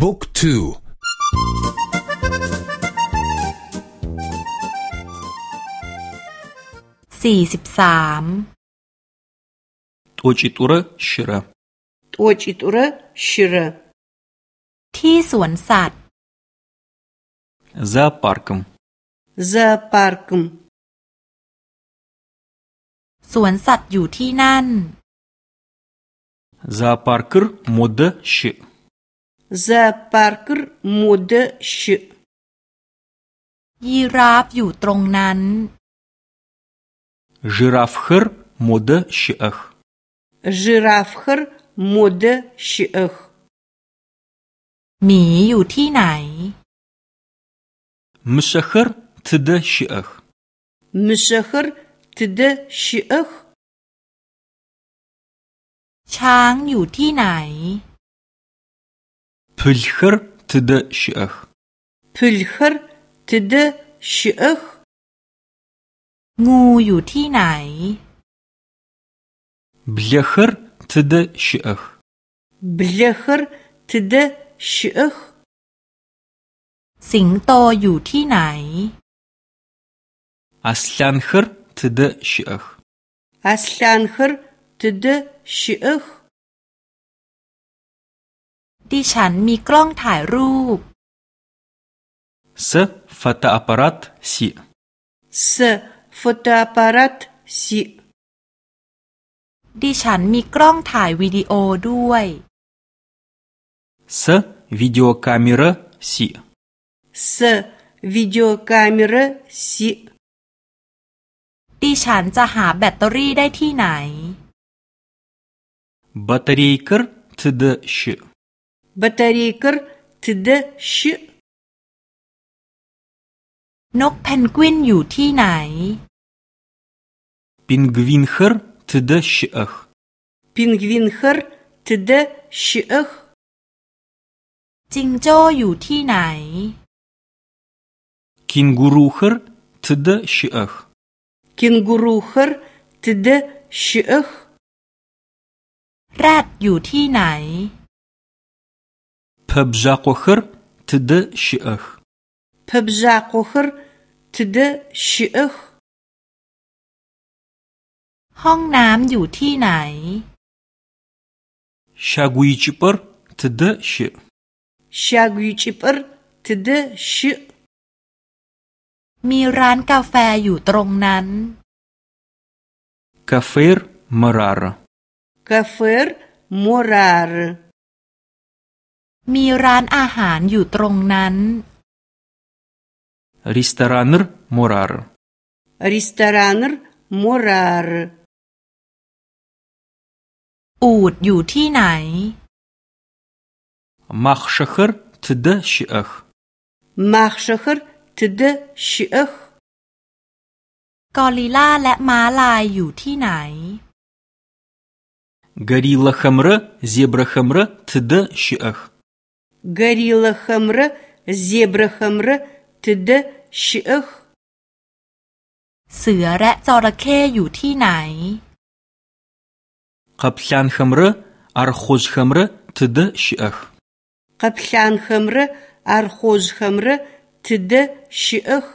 บุ๊กทูสี่สิบสามตัวจิตุระชิระตัวจิตุระชิระที่สวนสัตว์ซาปาร์กมซาปาร์กมสวนสัตว์อยู่ที่นั่น зоопаркр мода щи зоопаркыр мода щы ยีราฟอยู่ตรงนั้น жирафхыр мода щыэх жирафхыр мода щыэх หมีอยู่ที่ไหน мышэхэр тыдэ щыэх мышэхэр тыдэ щыэх ช้างอยู่ที่ไหน Пылхэр тыдэ щыӏэх? Пылхэр тыдэ щыӏэх? งูอยู่ที่ไหน Блэхэр тыдэ щыӏэх? Блэхэр тыдэ щыӏэх? สิงโตอยู่ที่ไหน Асланхэр тыдэ щыӏэх? Асланхэр тыдэ щыӏэх? ดิฉันมีกล้องถ่ายรูปเซฟตาอปรัตซิเซฟตาอปรัตซิดิฉันมีกล้องถ่ายวิดีโอด้วยเซวิดีโอคามิระซิเซวิดีโอคามิระซิดิฉันจะหาแบตเตอรี่ได้ที่ไหน แบตเตอรี่ก็ที่เดชื่อ батарейкэр тыдэ щыӏ นกเพนกวินอยู่ที่ไหน Пингвинхэр тыдэ щыӏэх? Пингвинхэр тыдэ щыӏэх? จิงโจ้อยู่ที่ไหน Кенгурухэр тыдэ щыӏэх? Кенгурухэр тыдэ щыӏэх? แรดอยู่ที่ไหน Пэбжъакъохэр тыдэ щыӏэх? Пэбжъакъохэр тыдэ щыӏэх? ห้องน้ำอยู่ที่ไหน Шагуичипӏэр тыдэ щыӏ? Шагуичипӏэр тыдэ щыӏ? มีร้านกาแฟอยู่ตรงนั้น Кафер Морара Кафер Морара มีร้านอาหารอยู่ตรงนั้นริสตารานร์มูรารริสตารานร์มูรารอูดอยู่ที่ไหนมักชะคร์ทเดชิเอห์มักชะคร์ทเดชิเอห์กอริล่าและม้าลายอยู่ที่ไหนกอริลล่าขมระเซบราขมระทเดชิเอห์ гориллахэмрэ зебрэхэмрэ тыдэ щыӏэх? เสือและจระเข้อยู่ที่ไหน къэплъанхэмрэ архъужъхэмрэ тыдэ щыӏэх? къэплъанхэмрэ архъужъхэмрэ түді, щыӏэх?